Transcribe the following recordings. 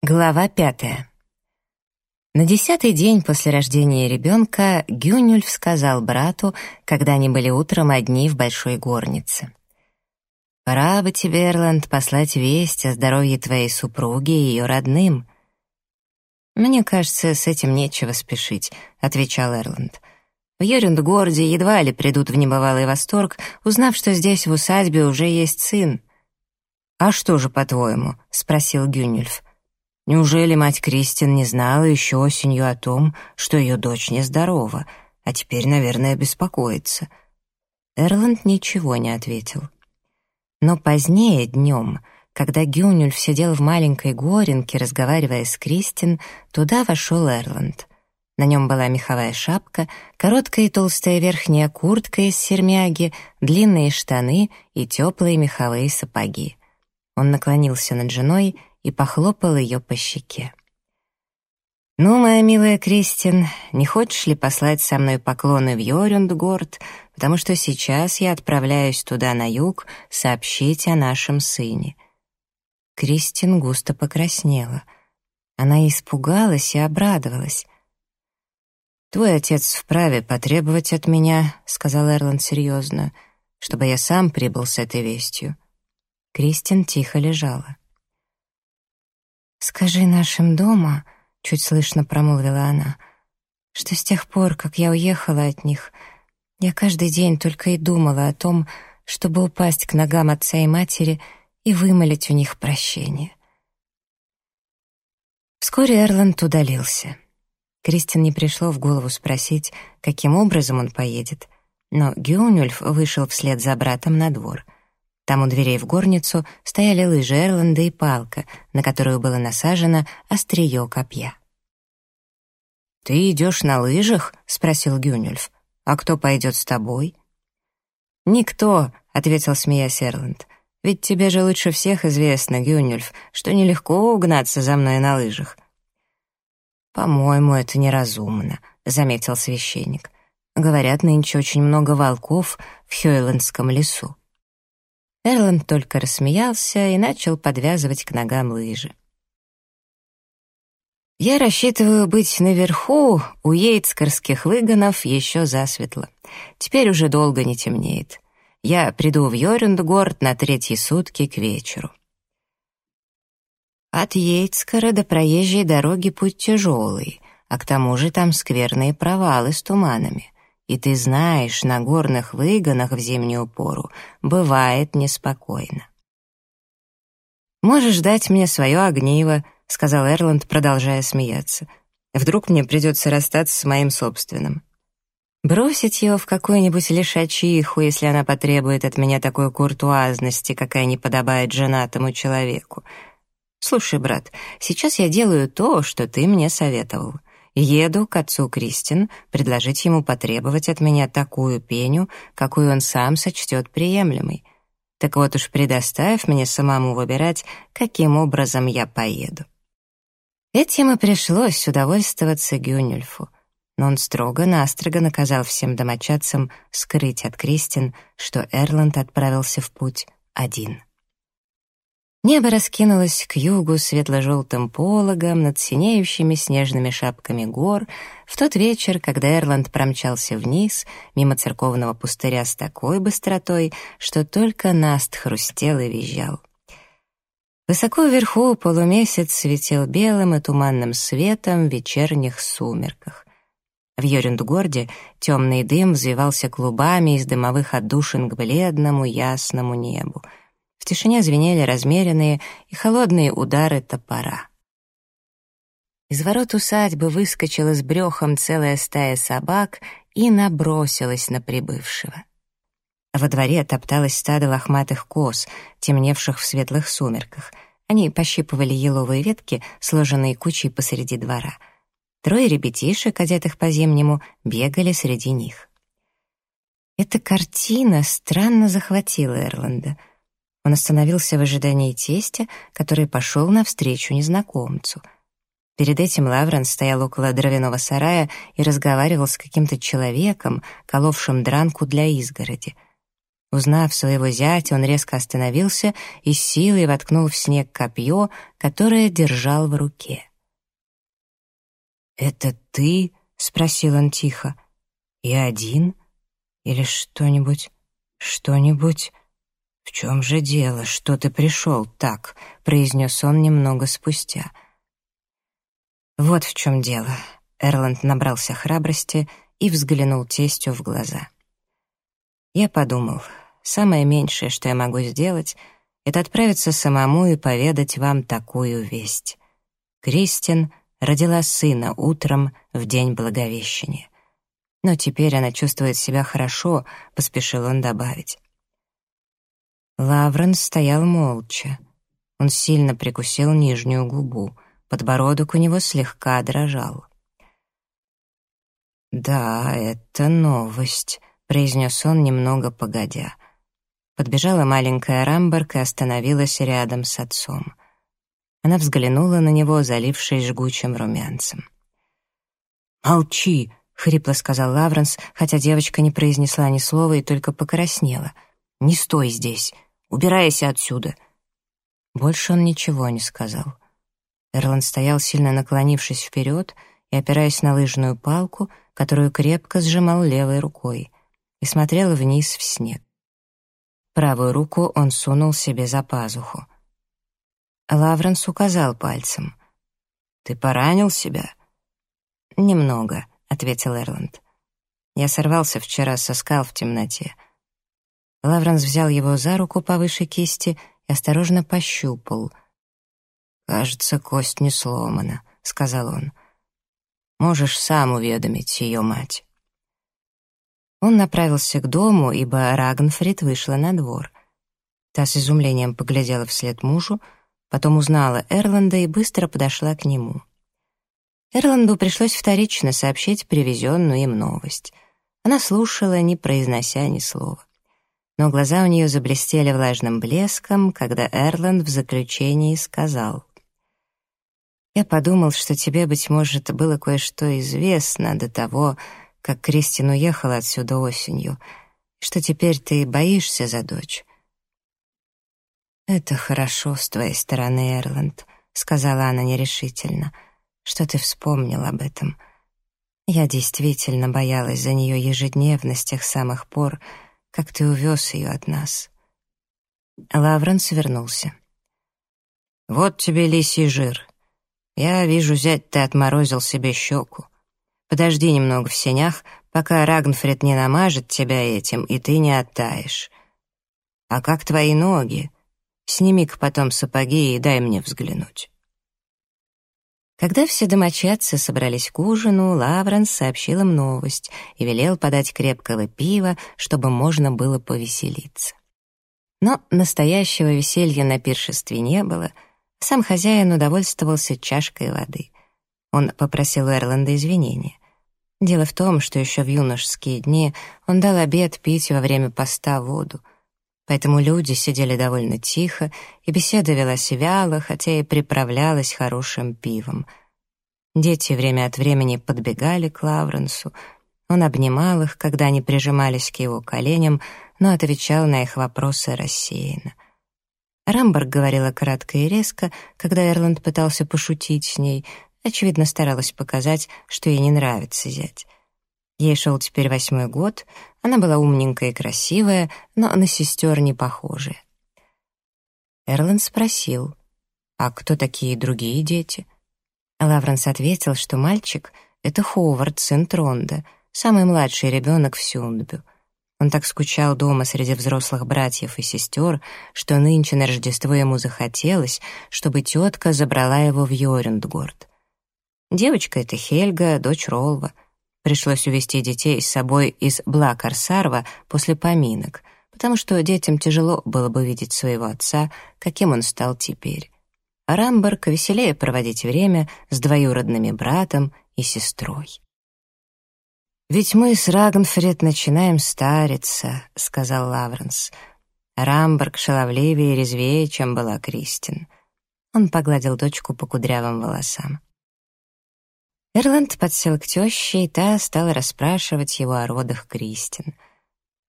Глава пятая. На десятый день после рождения ребенка Гюнюльф сказал брату, когда они были утром одни в большой горнице. «Пора бы тебе, Эрланд, послать весть о здоровье твоей супруги и ее родным». «Мне кажется, с этим нечего спешить», — отвечал Эрланд. «В Йорюндгорде едва ли придут в небывалый восторг, узнав, что здесь в усадьбе уже есть сын». «А что же, по-твоему?» — спросил Гюнюльф. Неужели мать Кристин не знала еще осенью о том, что ее дочь нездорова, а теперь, наверное, беспокоится? Эрланд ничего не ответил. Но позднее, днем, когда Гюнюльф сидел в маленькой горенке, разговаривая с Кристин, туда вошел Эрланд. На нем была меховая шапка, короткая и толстая верхняя куртка из сермяги, длинные штаны и теплые меховые сапоги. Он наклонился над женой и похлопал ее по щеке. «Ну, моя милая Кристин, не хочешь ли послать со мной поклоны в Йорюндгорд, потому что сейчас я отправляюсь туда, на юг, сообщить о нашем сыне?» Кристин густо покраснела. Она испугалась и обрадовалась. «Твой отец вправе потребовать от меня, — сказал Эрланд серьезно, — чтобы я сам прибыл с этой вестью». Кристин тихо лежала. «Скажи нашим дома», — чуть слышно промолвила она, «что с тех пор, как я уехала от них, я каждый день только и думала о том, чтобы упасть к ногам отца и матери и вымолить у них прощение». Вскоре Эрланд удалился. Кристин не пришло в голову спросить, каким образом он поедет, но Гюнюльф вышел вслед за братом на двор — там у дверей в горницу стояли лыжи Эрланда и палка, на которую было насажено острие копья. «Ты идешь на лыжах?» — спросил Гюнюльф. «А кто пойдет с тобой?» «Никто», — ответил смеясь Эрланд. «Ведь тебе же лучше всех известно, Гюнюльф, что нелегко угнаться за мной на лыжах». «По-моему, это неразумно», — заметил священник. «Говорят, нынче очень много волков в Хёйландском лесу». Эрланд только рассмеялся и начал подвязывать к ногам лыжи. «Я рассчитываю быть наверху, у Йейтскорских выгонов еще засветло. Теперь уже долго не темнеет. Я приду в Йорюндгорд на третьи сутки к вечеру». От Йейтскора до проезжей дороги путь тяжелый, а к тому же там скверные провалы с туманами. И ты знаешь, на горных выгонах в зимнюю пору бывает неспокойно. «Можешь дать мне свое огниво», — сказал Эрланд, продолжая смеяться. «Вдруг мне придется расстаться с моим собственным». Бросить его в какую-нибудь лишачиху, если она потребует от меня такой куртуазности, какая не подобает женатому человеку. Слушай, брат, сейчас я делаю то, что ты мне советовал. Еду к отцу Кристин предложить ему потребовать от меня такую пеню, какую он сам сочтет приемлемой. Так вот уж предоставь мне самому выбирать, каким образом я поеду. Этим и пришлось удовольствоваться Гюнюльфу, но он строго-настрого наказал всем домочадцам скрыть от Кристин, что Эрланд отправился в путь один. Небо раскинулось к югу светло-желтым пологом над синеющими снежными шапками гор в тот вечер, когда Эрланд промчался вниз, мимо церковного пустыря с такой быстротой, что только Наст хрустел и визжал. Высоко вверху полумесяц светил белым и туманным светом в вечерних сумерках. В Йорюндгорде темный дым взвивался клубами из дымовых отдушин к бледному ясному небу — в тишине звенели размеренные и холодные удары топора. Из ворот усадьбы выскочила с брехом целая стая собак и набросилась на прибывшего. Во дворе топталось стадо лохматых коз, темневших в светлых сумерках. Они пощипывали еловые ветки, сложенные кучей посреди двора. Трое ребятишек, одетых по-зимнему, бегали среди них. Эта картина странно захватила Эрланда — он остановился в ожидании тестя, который пошел навстречу незнакомцу. Перед этим Лаврен стоял около дровяного сарая и разговаривал с каким-то человеком, коловшим дранку для изгороди. Узнав своего зятя, он резко остановился и с силой воткнул в снег копье, которое держал в руке. «Это ты?» — спросил он тихо. «И один? Или что-нибудь? Что-нибудь?» «В чем же дело? Что ты пришел так?» — произнес он немного спустя. «Вот в чем дело». Эрланд набрался храбрости и взглянул тестю в глаза. Я подумал, самое меньшее, что я могу сделать, это отправиться самому и поведать вам такую весть. Кристин родила сына утром в день Благовещения. Но теперь она чувствует себя хорошо, поспешил он добавить. Лавренс стоял молча. Он сильно прикусил нижнюю губу, подбородок у него слегка дрожал. «Да, это новость», — произнес он немного погодя. Подбежала маленькая Рамберг и остановилась рядом с отцом. Она взглянула на него, залившись жгучим румянцем. «Молчи!» — хрипло сказал Лавренс, хотя девочка не произнесла ни слова и только покраснела. «Не стой здесь! Убирайся отсюда!» Больше он ничего не сказал. Эрланд стоял, сильно наклонившись вперед и опираясь на лыжную палку, которую крепко сжимал левой рукой, и смотрел вниз в снег. Правую руку он сунул себе за пазуху. Лавренс указал пальцем. «Ты поранил себя?» «Немного», — ответил Эрланд. «Я сорвался вчера со скал в темноте». Лавренс взял его за руку повыше кисти и осторожно пощупал. «Кажется, кость не сломана», — сказал он. Можешь сам уведомить ее мать». Он направился к дому, ибо Рагнфрид вышла на двор. Та с изумлением поглядела вслед мужу, потом узнала Эрланда и быстро подошла к нему. Эрланду пришлось вторично сообщить привезенную им новость. Она слушала, не произнося ни слова. Но глаза у нее заблестели влажным блеском, когда Эрланд в заключении сказал я подумал, что тебе, быть может, было кое-что известно до того, как Кристин уехала отсюда осенью, что теперь ты боишься за дочь. «Это хорошо с твоей стороны, Эрланд», — сказала она нерешительно, — «что ты вспомнил об этом. Я действительно боялась за нее ежедневно с тех самых пор, как ты увез ее от нас». Лавренс вернулся. «Вот тебе лисий жир», я вижу, зять, ты отморозил себе щеку. Подожди немного в сенях, пока Рагнфред не намажет тебя этим, и ты не оттаешь. А как твои ноги? Сними-ка потом сапоги и дай мне взглянуть. Когда все домочадцы собрались к ужину, Лавренс сообщил им новость и велел подать крепкого пива, чтобы можно было повеселиться. Но настоящего веселья на пиршестве не было — сам хозяин удовольствовался чашкой воды. Он попросил Эрланда извинения. Дело в том, что еще в юношеские дни он дал обед пить во время поста воду. Поэтому люди сидели довольно тихо, и беседа велась вяло, хотя и приправлялась хорошим пивом. Дети время от времени подбегали к Лавренсу. Он обнимал их, когда они прижимались к его коленям, но отвечал на их вопросы рассеянно. Рамберг говорила кратко и резко, когда Эрланд пытался пошутить с ней, очевидно, старалась показать, что ей не нравится зять. Ей шел теперь восьмой год, она была умненькая и красивая, но на сестер не похожая. Эрланд спросил, «А кто такие другие дети?» Лавренс ответил, что мальчик — это Ховард, сын Тронда, самый младший ребенок в Сюндбю — он так скучал дома среди взрослых братьев и сестер, что нынче на Рождество ему захотелось, чтобы тетка забрала его в Йорюндгорд. Девочка — это Хельга, дочь Ролва. Пришлось увезти детей с собой из Блакарсарва после поминок, потому что детям тяжело было бы видеть своего отца, каким он стал теперь. А Рамберг веселее проводить время с двоюродными братом и сестрой. «Ведь мы с Рагнфред начинаем стариться», — сказал Лавренс. Рамберг шаловливее и резвее, чем была Кристин. Он погладил дочку по кудрявым волосам. Эрланд подсел к теще, и та стала расспрашивать его о родах Кристин.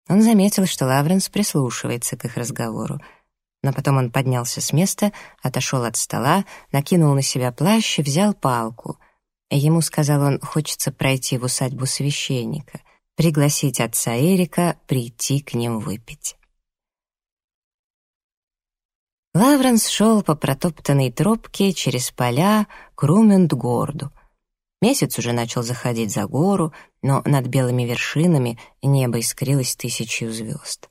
Он заметил, что Лавренс прислушивается к их разговору. Но потом он поднялся с места, отошел от стола, накинул на себя плащ и взял палку. Ему, сказал он, хочется пройти в усадьбу священника, пригласить отца Эрика прийти к ним выпить. Лавренс шел по протоптанной тропке через поля к Румендгорду. Месяц уже начал заходить за гору, но над белыми вершинами небо искрилось тысячью звезд.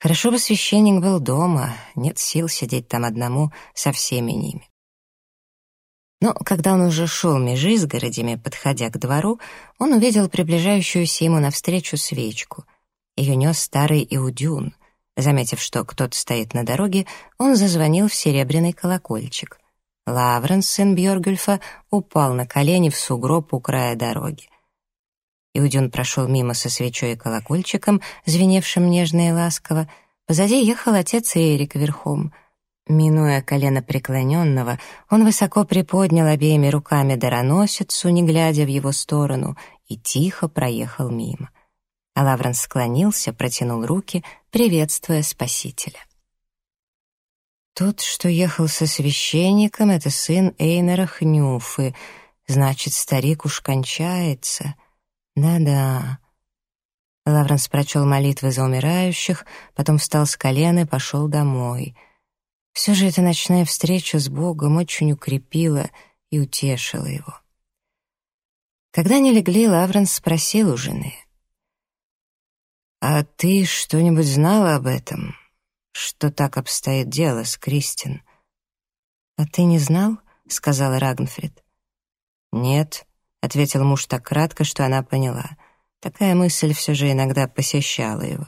Хорошо бы священник был дома, нет сил сидеть там одному со всеми ними. Но когда он уже шел меж изгородями, подходя к двору, он увидел приближающуюся ему навстречу свечку. Ее нес старый Иудюн — Заметив, что кто-то стоит на дороге, он зазвонил в серебряный колокольчик. Лавренс, сын Бьоргюльфа, упал на колени в сугроб у края дороги. Иудюн прошел мимо со свечой и колокольчиком, звеневшим нежно и ласково. Позади ехал отец Эрик верхом. Минуя колено преклоненного, он высоко приподнял обеими руками дароносицу, не глядя в его сторону, и тихо проехал мимо а Лавренс склонился, протянул руки, приветствуя Спасителя. Тот, что ехал со священником, это сын Эйнера Хнюфы, значит, старик уж кончается. Да-да. Лавренс прочел молитвы за умирающих, потом встал с колен и пошел домой. Все же эта ночная встреча с Богом очень укрепила и утешила его. Когда они легли, Лавренс спросил у жены — «А ты что-нибудь знала об этом? Что так обстоит дело с Кристин?» «А ты не знал?» — сказала Рагнфрид. «Нет», — ответил муж так кратко, что она поняла. Такая мысль все же иногда посещала его.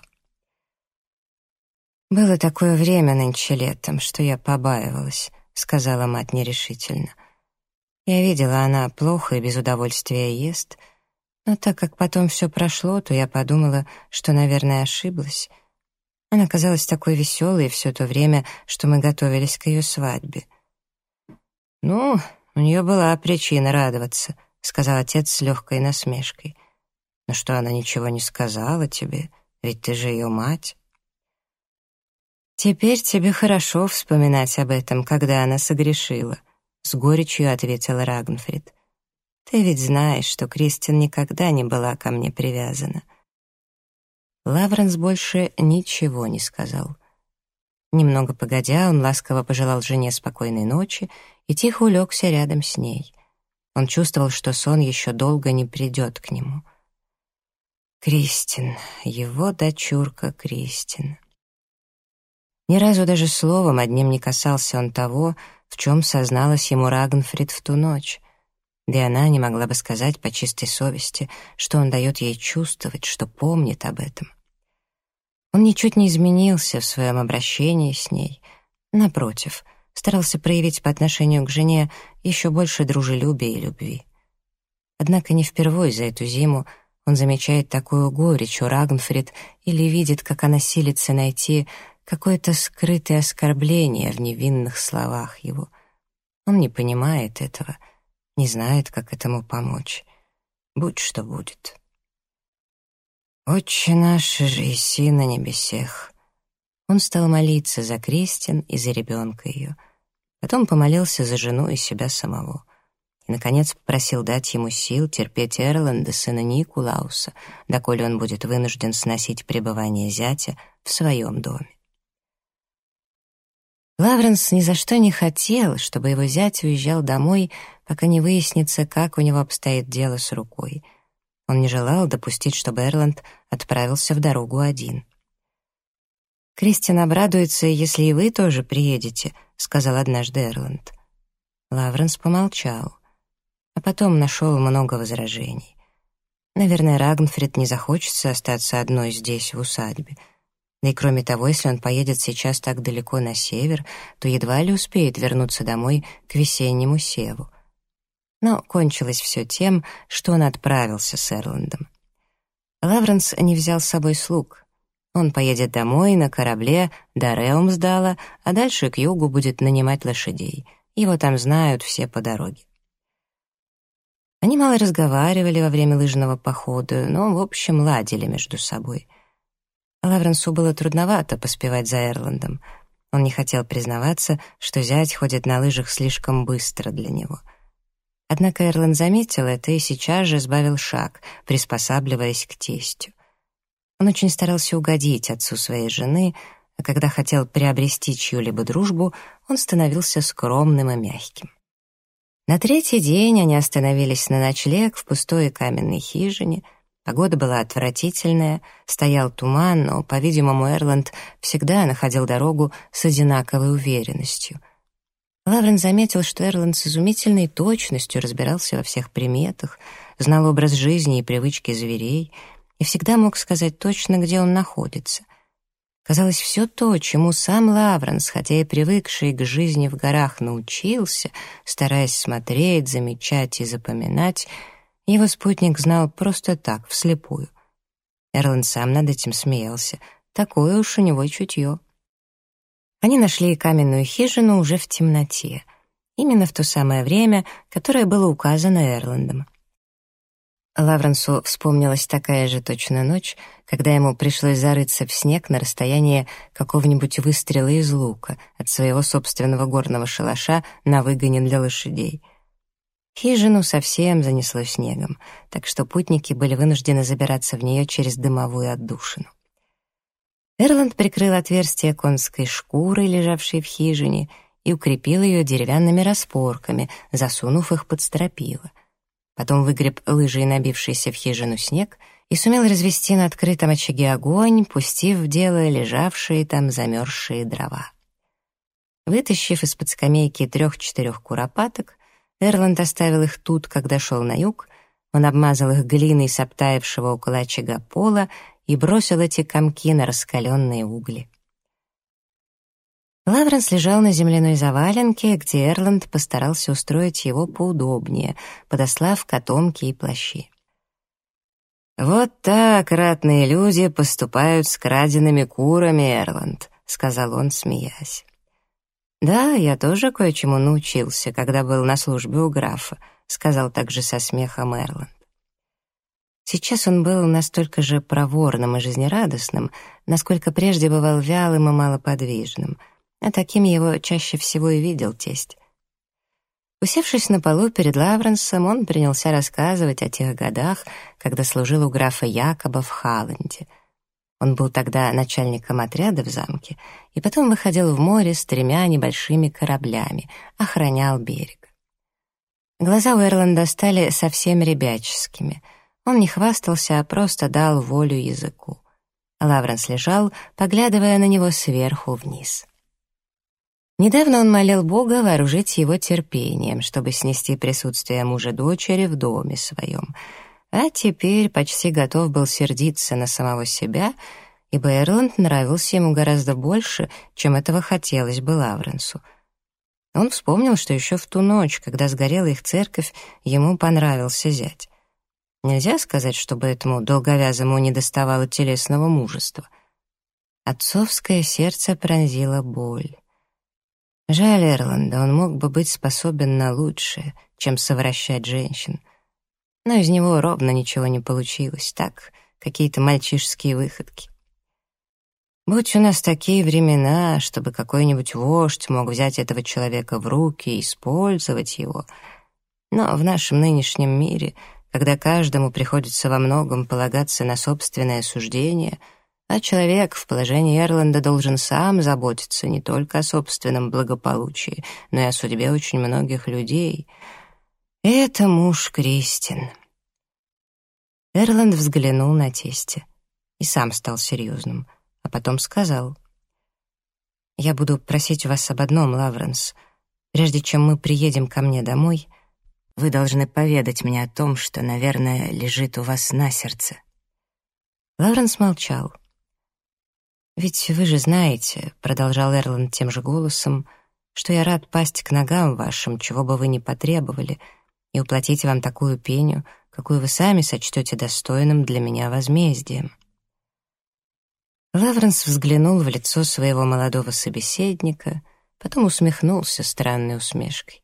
«Было такое время нынче летом, что я побаивалась», — сказала мать нерешительно. «Я видела, она плохо и без удовольствия ест, но так как потом все прошло, то я подумала, что, наверное, ошиблась. Она казалась такой веселой все то время, что мы готовились к ее свадьбе. «Ну, у нее была причина радоваться», — сказал отец с легкой насмешкой. «Но что она ничего не сказала тебе? Ведь ты же ее мать». «Теперь тебе хорошо вспоминать об этом, когда она согрешила», — с горечью ответила Рагнфрид. Ты ведь знаешь, что Кристин никогда не была ко мне привязана. Лавренс больше ничего не сказал. Немного погодя, он ласково пожелал жене спокойной ночи и тихо улегся рядом с ней. Он чувствовал, что сон еще долго не придет к нему. Кристин, его дочурка Кристин. Ни разу даже словом одним не касался он того, в чем созналась ему Рагнфрид в ту ночь. Да и она не могла бы сказать по чистой совести, что он дает ей чувствовать, что помнит об этом. Он ничуть не изменился в своем обращении с ней. Напротив, старался проявить по отношению к жене еще больше дружелюбия и любви. Однако не впервые за эту зиму он замечает такую горечь у Рагнфрид или видит, как она силится найти какое-то скрытое оскорбление в невинных словах его. Он не понимает этого — не знает, как этому помочь. Будь что будет. «Отче наш, же иси на небесех». Он стал молиться за Кристин и за ребенка ее. Потом помолился за жену и себя самого. И, наконец, попросил дать ему сил терпеть Эрланда, сына Никулауса, доколе он будет вынужден сносить пребывание зятя в своем доме. Лавренс ни за что не хотел, чтобы его зять уезжал домой, пока не выяснится, как у него обстоит дело с рукой. Он не желал допустить, чтобы Эрланд отправился в дорогу один. «Кристин обрадуется, если и вы тоже приедете», — сказал однажды Эрланд. Лавренс помолчал, а потом нашел много возражений. Наверное, Рагнфрид не захочется остаться одной здесь, в усадьбе — да и кроме того, если он поедет сейчас так далеко на север, то едва ли успеет вернуться домой к весеннему севу. Но кончилось все тем, что он отправился с Эрландом. Лавренс не взял с собой слуг. Он поедет домой на корабле до Реумсдала, а дальше к югу будет нанимать лошадей. Его там знают все по дороге. Они мало разговаривали во время лыжного похода, но, в общем, ладили между собой — Лавренсу было трудновато поспевать за Эрландом. Он не хотел признаваться, что зять ходит на лыжах слишком быстро для него. Однако Эрланд заметил это и сейчас же сбавил шаг, приспосабливаясь к тестю. Он очень старался угодить отцу своей жены, а когда хотел приобрести чью-либо дружбу, он становился скромным и мягким. На третий день они остановились на ночлег в пустой каменной хижине. Погода была отвратительная, стоял туман, но, по-видимому, Эрланд всегда находил дорогу с одинаковой уверенностью. Лаврен заметил, что Эрланд с изумительной точностью разбирался во всех приметах, знал образ жизни и привычки зверей и всегда мог сказать точно, где он находится. Казалось, все то, чему сам Лавренс, хотя и привыкший к жизни в горах, научился, стараясь смотреть, замечать и запоминать, его спутник знал просто так, вслепую. Эрланд сам над этим смеялся. Такое уж у него чутье. Они нашли каменную хижину уже в темноте, именно в то самое время, которое было указано Эрландом. Лавренсу вспомнилась такая же точно ночь, когда ему пришлось зарыться в снег на расстояние какого-нибудь выстрела из лука от своего собственного горного шалаша на выгоне для лошадей. Хижину совсем занесло снегом, так что путники были вынуждены забираться в нее через дымовую отдушину. Эрланд прикрыл отверстие конской шкурой, лежавшей в хижине, и укрепил ее деревянными распорками, засунув их под стропила — потом выгреб лыжей набившийся в хижину снег и сумел развести на открытом очаге огонь, пустив в дело лежавшие там замерзшие дрова. Вытащив из-под скамейки трех-четырех куропаток, Эрланд оставил их тут, когда шел на юг, он обмазал их глиной с обтаявшего около очага пола и бросил эти комки на раскаленные угли. Лавренс лежал на земляной заваленке, где Эрланд постарался устроить его поудобнее, подослав котомки и плащи. «Вот так ратные люди поступают с краденными курами, Эрланд», — сказал он, смеясь. «Да, я тоже кое-чему научился, когда был на службе у графа», — сказал также со смехом Эрланд. Сейчас он был настолько же проворным и жизнерадостным, насколько прежде бывал вялым и малоподвижным — а таким его чаще всего и видел тесть. Усевшись на полу перед Лавренсом, он принялся рассказывать о тех годах, когда служил у графа Якоба в Халленде. Он был тогда начальником отряда в замке и потом выходил в море с тремя небольшими кораблями, охранял берег. Глаза у Эрланда стали совсем ребяческими. Он не хвастался, а просто дал волю языку. Лавренс лежал, поглядывая на него сверху вниз. Недавно он молил Бога вооружить его терпением, чтобы снести присутствие мужа-дочери в доме своем. А теперь почти готов был сердиться на самого себя, ибо Эрланд нравился ему гораздо больше, чем этого хотелось бы Лавренсу. Он вспомнил, что еще в ту ночь, когда сгорела их церковь, ему понравился зять. Нельзя сказать, чтобы этому долговязому недоставало телесного мужества. Отцовское сердце пронзило боль. Жаль Эрланда, он мог бы быть способен на лучшее, чем совращать женщин. Но из него ровно ничего не получилось, так, какие-то мальчишеские выходки. Будь у нас такие времена, чтобы какой-нибудь вождь мог взять этого человека в руки и использовать его. Но в нашем нынешнем мире, когда каждому приходится во многом полагаться на собственное суждение — а человек в положении Эрланда должен сам заботиться не только о собственном благополучии, но и о судьбе очень многих людей. Это муж Кристин. Эрланд взглянул на тесте и сам стал серьезным, а потом сказал. «Я буду просить вас об одном, Лавренс. Прежде чем мы приедем ко мне домой, вы должны поведать мне о том, что, наверное, лежит у вас на сердце». Лавренс молчал. «Ведь вы же знаете», — продолжал Эрланд тем же голосом, «что я рад пасть к ногам вашим, чего бы вы ни потребовали, и уплатить вам такую пеню, какую вы сами сочтете достойным для меня возмездием». Лавренс взглянул в лицо своего молодого собеседника, потом усмехнулся странной усмешкой.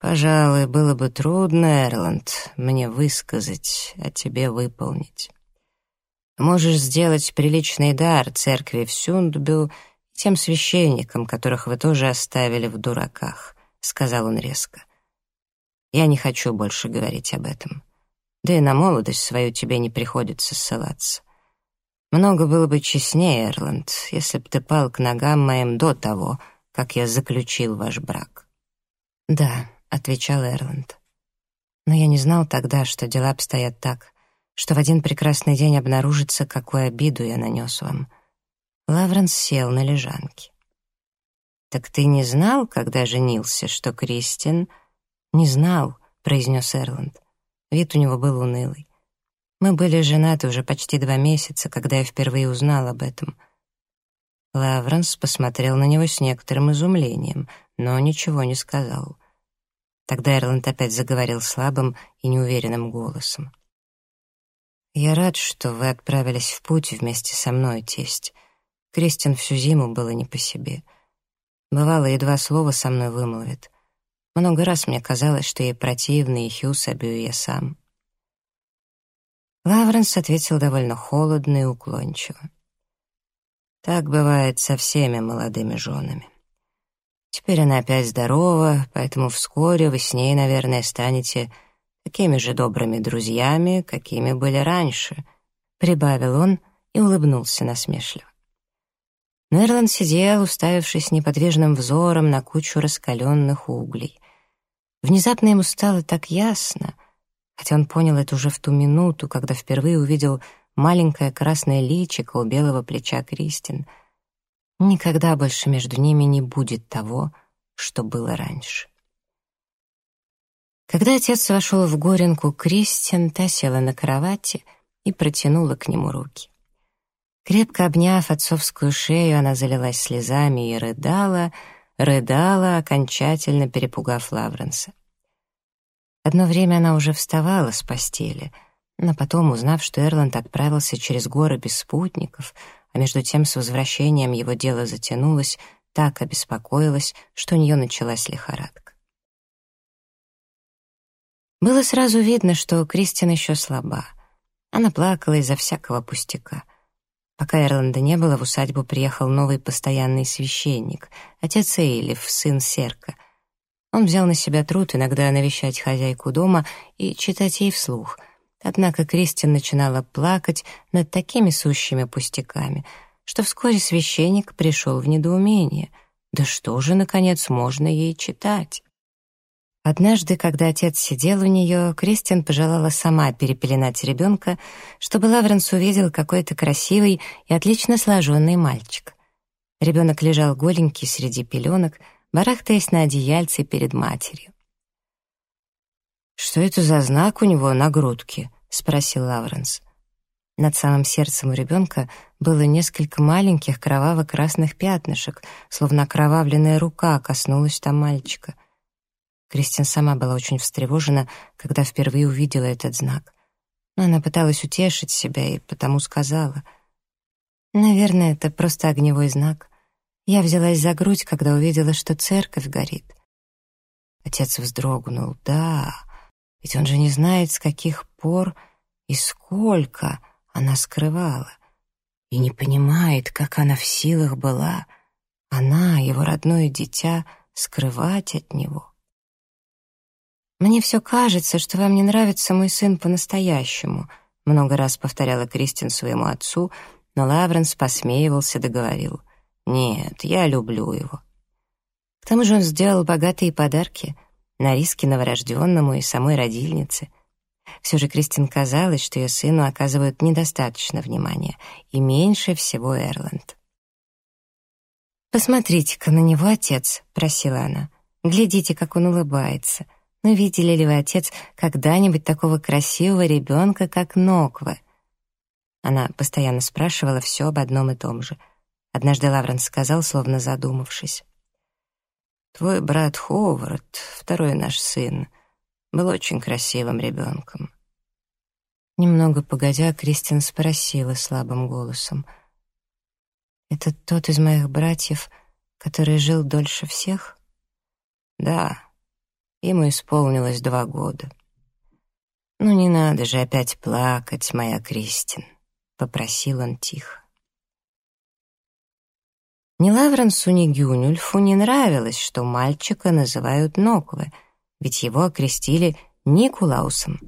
«Пожалуй, было бы трудно, Эрланд, мне высказать, а тебе выполнить. Можешь сделать приличный дар церкви в Сюндбю тем священникам, которых вы тоже оставили в дураках», — сказал он резко. «Я не хочу больше говорить об этом. Да и на молодость свою тебе не приходится ссылаться. Много было бы честнее, Эрланд, если б ты пал к ногам моим до того, как я заключил ваш брак». «Да», — отвечал Эрланд. «Но я не знал тогда, что дела обстоят так, что в один прекрасный день обнаружится, какую обиду я нанес вам. Лавренс сел на лежанке. «Так ты не знал, когда женился, что Кристин...» «Не знал», — произнес Эрланд. Вид у него был унылый. «Мы были женаты уже почти два месяца, когда я впервые узнал об этом». Лавренс посмотрел на него с некоторым изумлением, но ничего не сказал. Тогда Эрланд опять заговорил слабым и неуверенным голосом. «Я рад, что вы отправились в путь вместе со мной, тесть. Кристин всю зиму было не по себе. Бывало, едва слово со мной вымолвит. Много раз мне казалось, что ей противно, и Хью собью я сам». Лавренс ответил довольно холодно и уклончиво. «Так бывает со всеми молодыми женами. Теперь она опять здорова, поэтому вскоре вы с ней, наверное, станете такими же добрыми друзьями, какими были раньше», — прибавил он и улыбнулся насмешливо. Но Эрланд сидел, уставившись неподвижным взором на кучу раскаленных углей. Внезапно ему стало так ясно, хотя он понял это уже в ту минуту, когда впервые увидел маленькое красное личико у белого плеча Кристин. Никогда больше между ними не будет того, что было раньше. Когда отец вошел в горенку, Кристин та села на кровати и протянула к нему руки. Крепко обняв отцовскую шею, она залилась слезами и рыдала, рыдала, окончательно перепугав Лавренса. Одно время она уже вставала с постели, но потом, узнав, что Эрланд отправился через горы без спутников, а между тем с возвращением его дело затянулось, так обеспокоилась, что у нее началась лихорадка. Было сразу видно, что Кристин еще слаба. Она плакала из-за всякого пустяка. Пока Эрланда не было, в усадьбу приехал новый постоянный священник, отец Эйлиф, сын Серка. Он взял на себя труд иногда навещать хозяйку дома и читать ей вслух. Однако Кристин начинала плакать над такими сущими пустяками, что вскоре священник пришел в недоумение. Да что же, наконец, можно ей читать? Однажды, когда отец сидел у нее, Кристин пожелала сама перепеленать ребенка, чтобы Лавренс увидел какой-то красивый и отлично сложенный мальчик. Ребенок лежал голенький среди пеленок, барахтаясь на одеяльце перед матерью. «Что это за знак у него на грудке?» — спросил Лавренс. Над самым сердцем у ребенка было несколько маленьких кроваво-красных пятнышек, словно окровавленная рука коснулась там мальчика — Кристин сама была очень встревожена, когда впервые увидела этот знак. Но она пыталась утешить себя и потому сказала. «Наверное, это просто огневой знак. Я взялась за грудь, когда увидела, что церковь горит». Отец вздрогнул. «Да, ведь он же не знает, с каких пор и сколько она скрывала. И не понимает, как она в силах была, она, его родное дитя, скрывать от него». «Мне все кажется, что вам не нравится мой сын по-настоящему», много раз повторяла Кристин своему отцу, но Лавренс посмеивался, договорил. «Нет, я люблю его». К тому же он сделал богатые подарки на риски новорожденному и самой родильнице. Все же Кристин казалось, что ее сыну оказывают недостаточно внимания, и меньше всего Эрланд. «Посмотрите-ка на него, отец», — просила она. «Глядите, как он улыбается». Но видели ли вы, отец, когда-нибудь такого красивого ребенка, как Ноква? Она постоянно спрашивала все об одном и том же. Однажды Лавренс сказал, словно задумавшись. «Твой брат Ховард, второй наш сын, был очень красивым ребенком». Немного погодя, Кристин спросила слабым голосом. «Это тот из моих братьев, который жил дольше всех?» «Да», Ему исполнилось два года. «Ну не надо же опять плакать, моя Кристин. попросил он тихо. Ни Лавренсу, ни Гюнюльфу не нравилось, что мальчика называют Нокве, ведь его окрестили Никулаусом.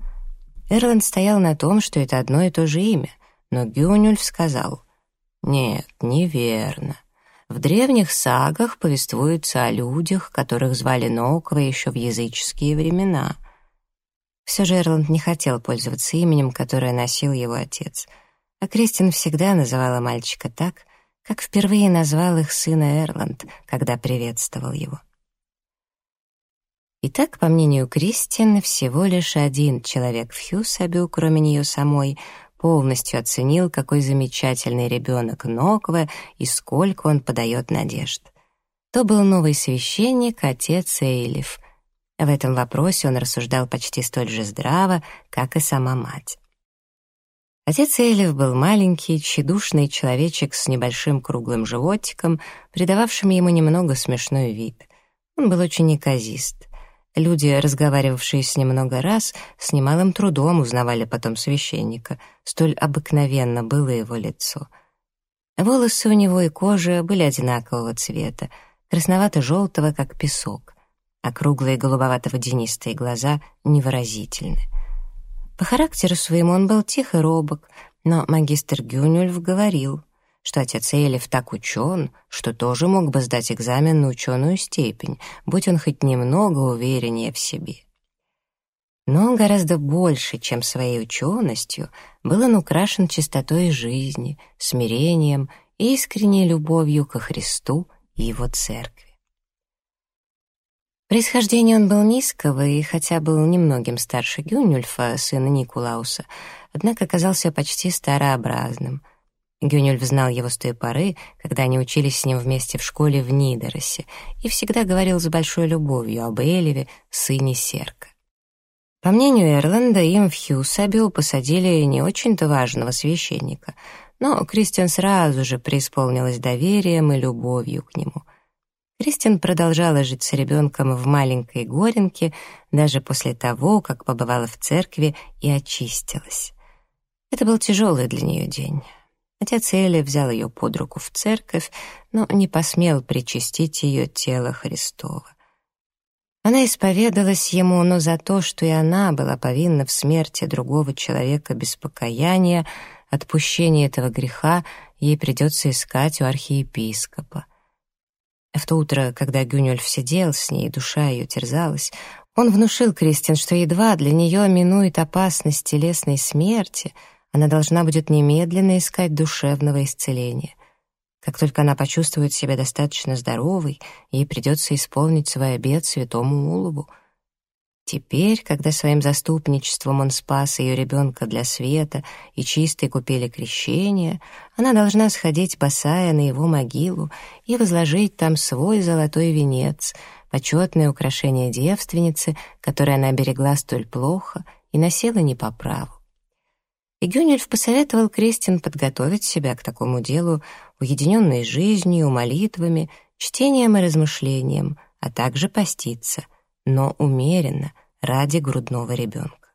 Эрланд стоял на том, что это одно и то же имя, но Гюнюльф сказал «Нет, неверно. В древних сагах повествуется о людях, которых звали Нокве еще в языческие времена». Все же Эрланд не хотел пользоваться именем, которое носил его отец, а Кристин всегда называла мальчика так, как впервые назвал их сына Эрланд, когда приветствовал его. Итак, по мнению Кристин, всего лишь один человек в Хьюсабю, кроме нее самой, полностью оценил, какой замечательный ребенок Нокве и сколько он подает надежд. То был новый священник, отец Эйлиф. В этом вопросе он рассуждал почти столь же здраво, как и сама мать. Отец Элиф был маленький, тщедушный человечек с небольшим круглым животиком, придававшим ему немного смешной вид. Он был очень неказист. Люди, разговаривавшие с ним много раз, с немалым трудом узнавали потом священника. Столь обыкновенно было его лицо. Волосы у него и кожа были одинакового цвета, красновато-желтого, как песок, а круглые голубовато-водянистые глаза невыразительны. По характеру своему он был тих и робок, но магистр Гюнюльф говорил, что отец Элиф так учен, что тоже мог бы сдать экзамен на ученую степень, будь он хоть немного увереннее в себе. Но гораздо больше, чем своей ученостью, был он украшен чистотой жизни, смирением и искренней любовью ко Христу и Его Церкви. Происхождение он был низкого и, хотя был немногим старше Гюнюльфа, сына Никулауса, однако оказался почти старообразным. Гюнюльф знал его с той поры, когда они учились с ним вместе в школе в Нидеросе, и всегда говорил с большой любовью об Элеве, сыне Серка. По мнению Эрланда, им в Хьюсабио посадили не очень-то важного священника, но Кристиан сразу же преисполнилась доверием и любовью к нему — Кристин продолжала жить с ребенком в маленькой горенке даже после того, как побывала в церкви и очистилась. Это был тяжелый для нее день. Отец Эли взял ее под руку в церковь, но не посмел причастить ее тело Христова. Она исповедалась ему, но за то, что и она была повинна в смерти другого человека без покаяния, отпущение этого греха ей придется искать у архиепископа. В то утро, когда Гюнюльф сидел с ней, душа ее терзалась, он внушил Кристин, что едва для нее минует опасность телесной смерти, она должна будет немедленно искать душевного исцеления. Как только она почувствует себя достаточно здоровой, ей придется исполнить свой обет святому Улову — Теперь, когда своим заступничеством он спас ее ребенка для света и чистой купели крещения, она должна сходить босая на его могилу и возложить там свой золотой венец, почетное украшение девственницы, которое она берегла столь плохо и носила не по праву. И Гюнельф посоветовал Кристин подготовить себя к такому делу уединенной жизнью, молитвами, чтением и размышлением, а также поститься — но умеренно, ради грудного ребенка.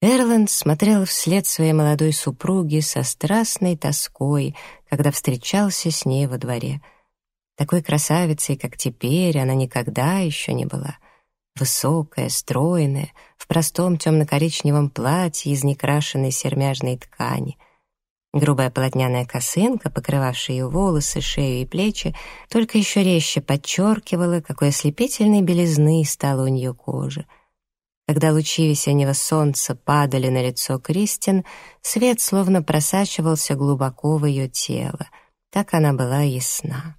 Эрланд смотрел вслед своей молодой супруге со страстной тоской, когда встречался с ней во дворе. Такой красавицей, как теперь, она никогда еще не была. Высокая, стройная, в простом темно-коричневом платье из некрашенной сермяжной ткани — Грубая полотняная косынка, покрывавшая ее волосы, шею и плечи, только еще резче подчеркивала, какой ослепительной белизны стала у нее кожа. Когда лучи весеннего солнца падали на лицо Кристин, свет словно просачивался глубоко в ее тело. Так она была ясна.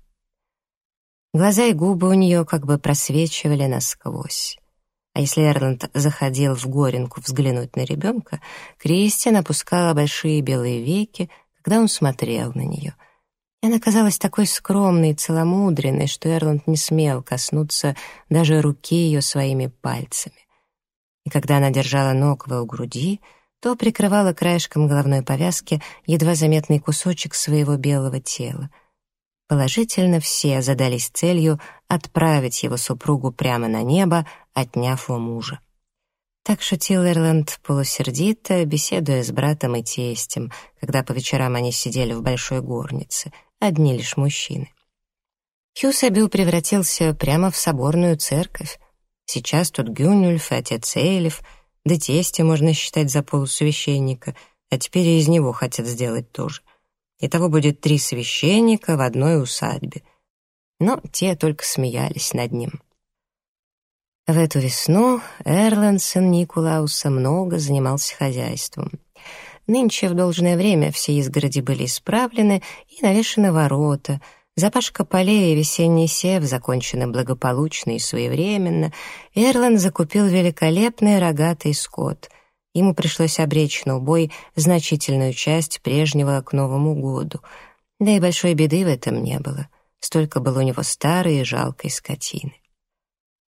Глаза и губы у нее как бы просвечивали насквозь. А если Эрланд заходил в горенку взглянуть на ребенка, Кристиан опускала большие белые веки, когда он смотрел на нее. И она казалась такой скромной и целомудренной, что Эрланд не смел коснуться даже руки ее своими пальцами. И когда она держала Ноква у груди, то прикрывала краешком головной повязки едва заметный кусочек своего белого тела — Положительно все задались целью отправить его супругу прямо на небо, отняв у мужа. Так шутил Эрланд полусердито, беседуя с братом и тестем, когда по вечерам они сидели в большой горнице, одни лишь мужчины. Хьюсабю превратился прямо в соборную церковь. Сейчас тут Гюнюльф и отец Эйлиф, да тестя можно считать за полусвященника, а теперь и из него хотят сделать тоже. Итого будет три священника в одной усадьбе. Но те только смеялись над ним. В эту весну Эрланд, сын Никулауса, много занимался хозяйством. Нынче в должное время все изгороди были исправлены и навешаны ворота — Запашка полей и весенний сев закончены благополучно и своевременно. Эрланд закупил великолепный рогатый скот. Ему пришлось обречь на убой значительную часть прежнего к Новому году. Да и большой беды в этом не было. Столько было у него старой и жалкой скотины.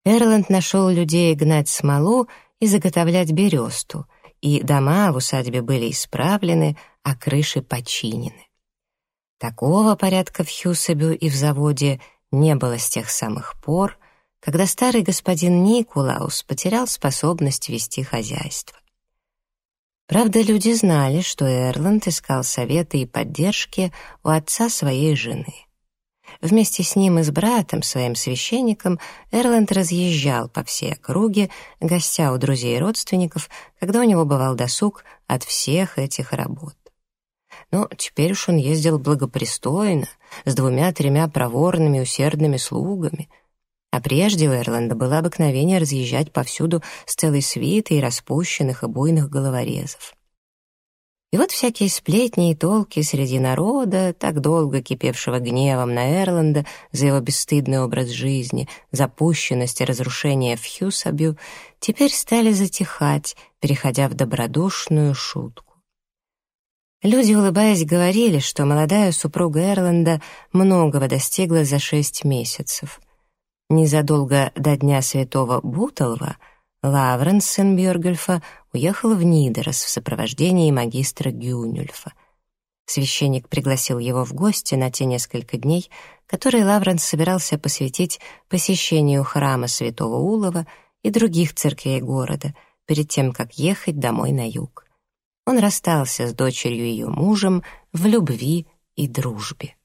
Эрланд нашел людей гнать смолу и заготовлять бересту, и дома в усадьбе были исправлены, а крыши починены. Такого порядка в Хьюсабю и в заводе не было с тех самых пор, когда старый господин Никулаус потерял способность вести хозяйство. Правда, люди знали, что Эрланд искал совета и поддержки у отца своей жены. Вместе с ним и с братом, своим священником, Эрланд разъезжал по всей округе, гостя у друзей и родственников, когда у него бывал досуг от всех этих работ. Но теперь уж он ездил благопристойно, с двумя-тремя проворными усердными слугами. А прежде у Эрланда было обыкновение разъезжать повсюду с целой свитой распущенных и буйных головорезов. И вот всякие сплетни и толки среди народа, так долго кипевшего гневом на Эрланда за его бесстыдный образ жизни, запущенность и разрушение в Хьюсабю, теперь стали затихать, переходя в добродушную шутку. Люди, улыбаясь, говорили, что молодая супруга Эрланда многого достигла за шесть месяцев. Незадолго до Дня Святого Буталва Лавренс, сын Бьоргельфа, уехал в Нидерос в сопровождении магистра Гюнюльфа. Священник пригласил его в гости на те несколько дней, которые Лавренс собирался посвятить посещению храма Святого Улова и других церквей города, перед тем, как ехать домой на юг он расстался с дочерью и ее мужем в любви и дружбе.